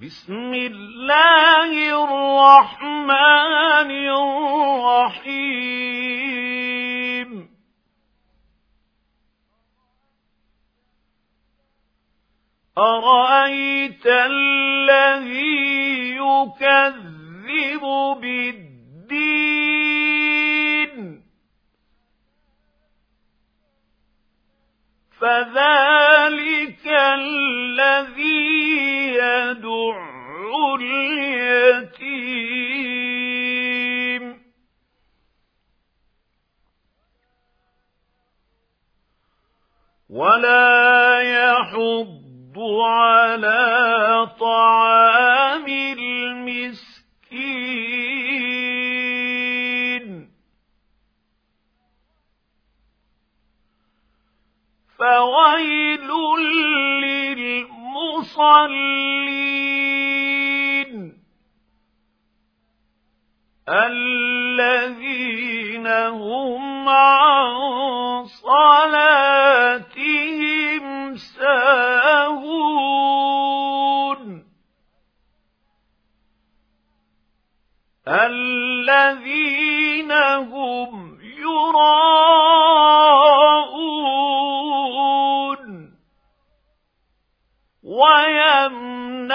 بسم الله الرحمن الرحيم. أرأيت الذي يكذب بالدين؟ فذلك الذي ولا يحض على طعام المسكين فويل للمصلين الذين هم يراءون ويمنعون